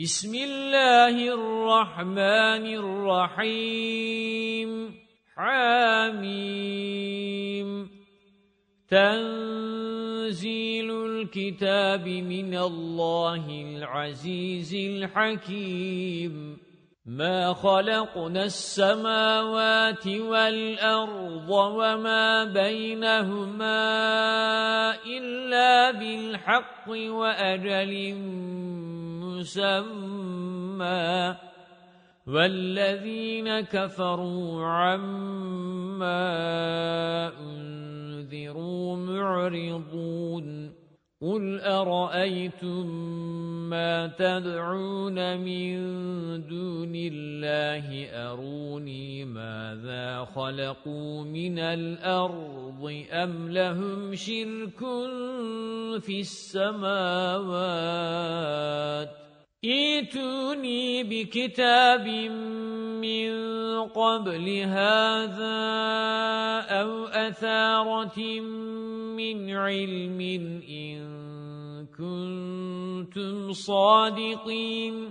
بسم الله الرحمن الرحيم. حاميم تنزيل الكتاب من الله العزيز الحكيم. مَا خَلَقْنَا السَّمَاوَاتِ وَالْأَرْضَ وَمَا بَيْنَهُمَا إِلَّا بِالْحَقِّ وَأَجَلٍ مُّسَمًّى وَالَّذِينَ كَفَرُوا عَمَّا أُنذِرُوا مُعْرِضُونَ قُلْ أَرَأَيْتُمْ مَا تَدْعُونَ مِن دُونِ اللَّهِ أَرُونِي مَاذَا خَلَقُوا مِنَ الْأَرْضِ أَمْ لَهُمْ شِرْكٌ فِي السَّمَاوَاتِ ايتوني بكتاب من قبل هذا أو أثارة من علم إن كنتم صادقين.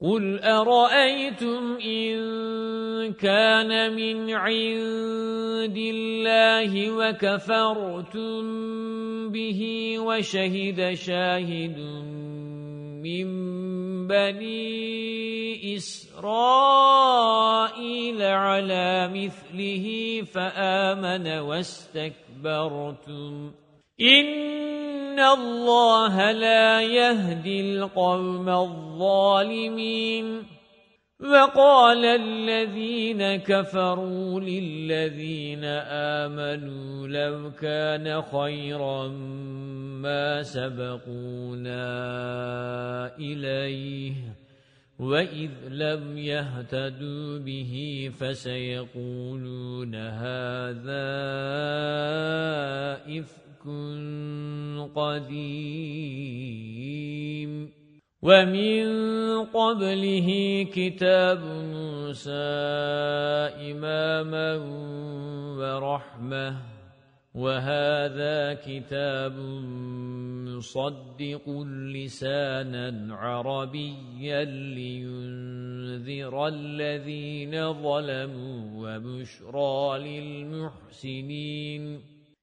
قُلْ أَرَأَيْتُمْ إِن كَانَ مِنْ عِندِ اللَّهِ وَكَفَرْتُمْ بِهِ وَشَهِدَ شَاهِدٌ مِنْ بَنِي إِسْرَائِيلَ عَلَى مِثْلِهِ فَآمَنَ وَاسْتَكْبَرْتُمْ إِنَّ اللَّهَ لَا يَهْدِي الْقَوْمَ الظَّالِمِينَ وَقَالَ الَّذِينَ كَفَرُوا لِلَّذِينَ آمَنُوا لَوْ كَانَ خَيْرًا مَا سَبَقُونَا إِلَيْهِ وَإِذْ لَمْ يَهْتَدُوا بِهِ فَسَيَقُولُونَ هَذَا إِفْكٌ قديم. ومن قبله كتاب موسى إماما ورحمة. وهذا كتاب مصدق لسانا عربيا لينذر الذين ظلموا وبشرى للمحسنين.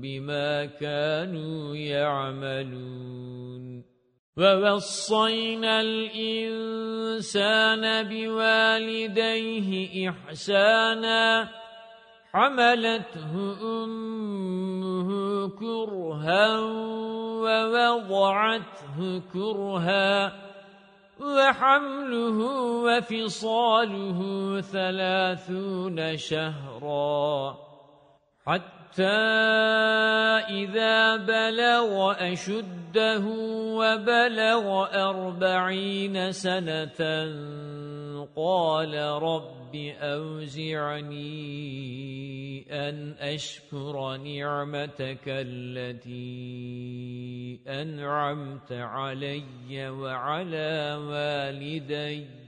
بما كانوا يعملون. وَوَصَّيْنَا الْإِنسَانَ بِوَالِدَيْهِ إِحْسَانًا. حَمَلَتْهُ أُمُّهُ كُرْهًا وَوَضَعَتْهُ كُرْهًا. وَحَمْلُهُ وَفِصَالُهُ ثَلَاثُونَ شَهْرًا. حَتَّى إِذَا بَلَغَ أَشُدَّهُ وَبَلَغَ أَرْبَعِينَ سَنَةً قَالَ رَبِّ أَوْزِعْنِي أَنْ أَشْكُرَ نِعْمَتَكَ الَّتِي أَنْعَمْتَ عَلَيَّ وَعَلَى وَالِدَيَّ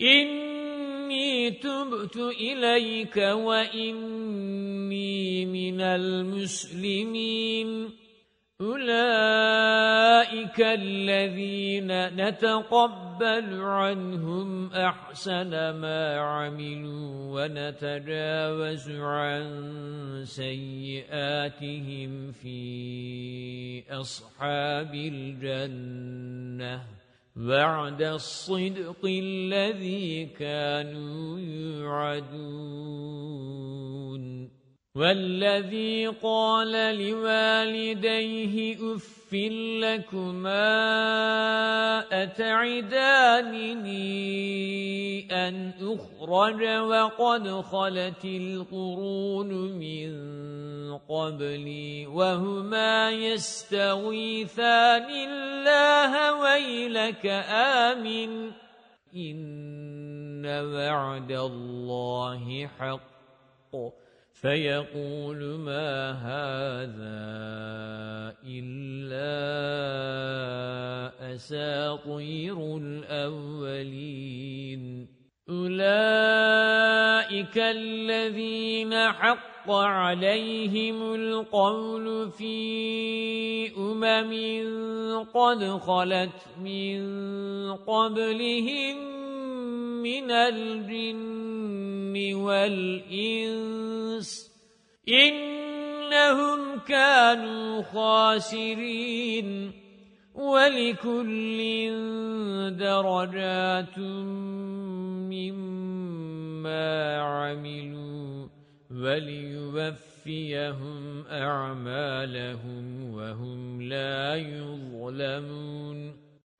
إِنِّي تُبْتُ إِلَيْكَ وَإِنِّي مِنَ الْمُسْلِمِينَ. أُولَئِكَ الَّذِينَ نَتَقَبَّلُ عَنْهُمْ أَحْسَنَ مَا عَمِلُوا وَنَتَجَاوَزُ عَنْ سَيِّئَاتِهِمْ فِي أَصْحَابِ الْجَنَّةِ. وَعْدَ الصِّدْقِ الَّذِي كَانُوا يُوعَدُونَ. وَالَّذِي قَالَ لِوَالِدَيْهِ أُفٍّ لَكُمَا أَتَعِدَانِنِي أَنْ أُخْرَجَ وَقَدْ خَلَتِ الْقُرُونُ مِنْ قَبْلِي وَهُمَا يَسْتَغِيثَانِ اللَّهَ وَيْلَكَ آمِنْ. إِنَّ وَعْدَ اللَّهِ حَقٌّ. فَيَقُولُ مَا هَذَا إِلَّا أَسَاطِيرُ الْأَوَّلِينَ. أُولَئِكَ الَّذِينَ حَقَّ عَلَيْهِمُ الْقَوْلُ فِي أُمَمٍ قَدْ خَلَتْ مِنْ قَبْلِهِمْ مِنَ الْجِنِّ وَالْإِنسِ إِنَّهُمْ كَانُوا خَاسِرِينَ وَلِكُلٍّ دَرَجَاتٌ مِّمَّا عَمِلُوا وَلِيُوَفِّيَهُمْ أَعْمَالَهُمْ وَهُمْ لَا يُظْلَمُونَ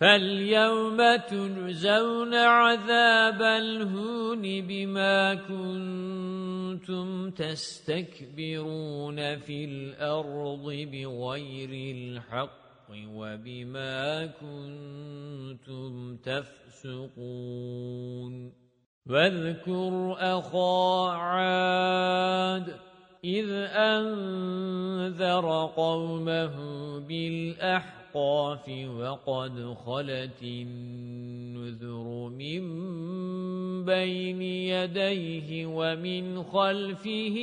فَالْيَوْمَ تُجْزَوْنَ عَذَابَ الْهُونِ بِمَا كُنتُمْ تَسْتَكْبِرُونَ فِي الْأَرْضِ بِغَيْرِ الْحَقِّ وَبِمَا كُنتُمْ تَفْسُقُونَ وَاذْكُرْ أَخَا عَادٍ إِذْ أَنذَرَ قَوْمَهُ بِالْأَحْقَافِ وَقَدْ خَلَتِ النُّذُرُ مِنْ بَيْنِ يَدَيْهِ وَمِنْ خَلْفِهِ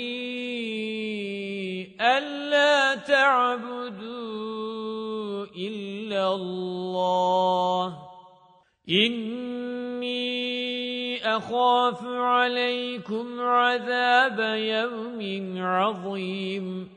أَلَّا تَعْبُدُوا إِلَّا اللَّهَ. إِنِّي أَخَافُ عَلَيْكُمْ عَذَابَ يَوْمٍ عَظِيمٍ.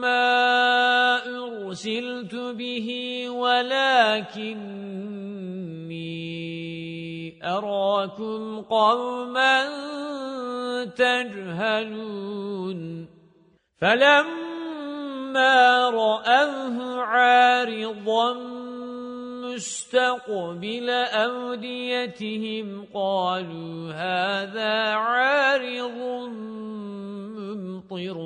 مَّا أُرْسِلْتُ بِهِ وَلَكِنِّي أَرَاكُمْ قَوْمًا تَجْهَلُونَ. فَلَمَّا رَأَوْهُ عَارِضًا مُسْتَقْبِلَ أَوْدِيَتِهِمْ قَالُوا هَذَا عَارِضٌ مُمْطِرُنَا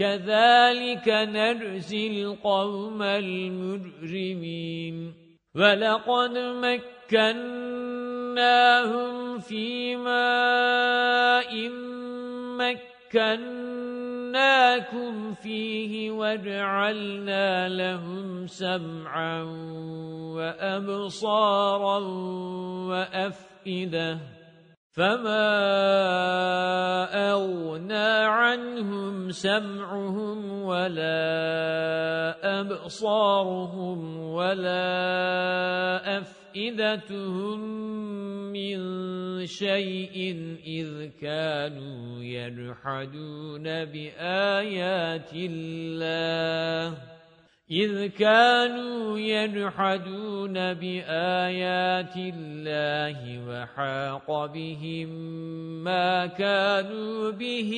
كَذَلِكَ نَجْزِي الْقَوْمَ الْمُجْرِمِينَ. وَلَقَدْ مَكَّنَّاهُمْ فِي مَاءٍ مَكَّنَّاكُمْ فِيهِ وَجَعَلْنَا لَهُمْ سَمْعًا وَأَبْصَارًا وَأَفْئِدَةً. فَمَا أَغْنَى عَنْهُمْ سَمْعُهُمْ وَلَا أَبْصَارُهُمْ وَلَا أَفْئِدَتُهُمْ مِنْ شَيْءٍ إِذْ كَانُوا يَجْحَدُونَ بِآيَاتِ اللَّهِ إِذْ كَانُوا يَجْحَدُونَ بِآيَاتِ اللَّهِ وَحَاقَ بِهِمْ مَا كَانُوا بِهِ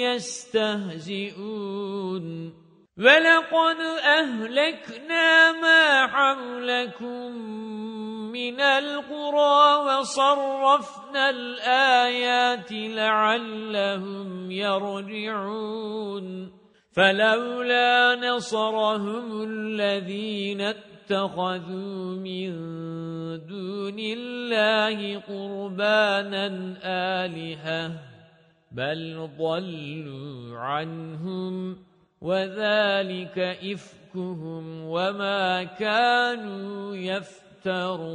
يَسْتَهْزِئُونَ. وَلَقَدْ أَهْلَكْنَا مَا حَوْلَكُمْ مِنَ الْقُرَى وَصَرَّفْنَا الْآيَاتِ لَعَلَّهُمْ يَرْجِعُونَ. فَلَوْلَا نَصَرَهُمُ الَّذِينَ اتَّخَذُوا مِن دُونِ اللَّهِ قُرْبَانًا آلِهَةً بَلْ ضَلُّوا عَنْهُمْ وَذَلِكَ إِفْكُهُمْ وَمَا كَانُوا يَفْتَرُونَ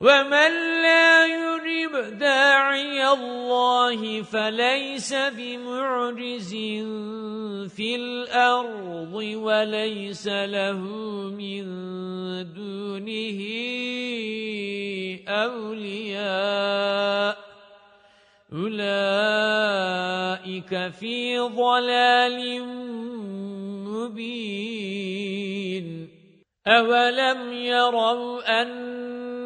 وَمَن لَّا يُجِبْ دَاعِيَ اللَّهِ فَلَيْسَ بِمُعْجِزٍ فِي الْأَرْضِ وَلَيْسَ لَهُ مِن دُونِهِ أَوْلِيَاءُ أُولَئِكَ فِي ضَلَالٍ مُبِينٍ أَوَلَمْ يَرَوْا أَنَّ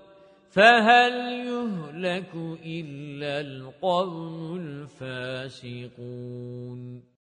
فَهَلْ يُهْلَكُ إِلَّا الْقَوْمُ الْفَاسِقُونَ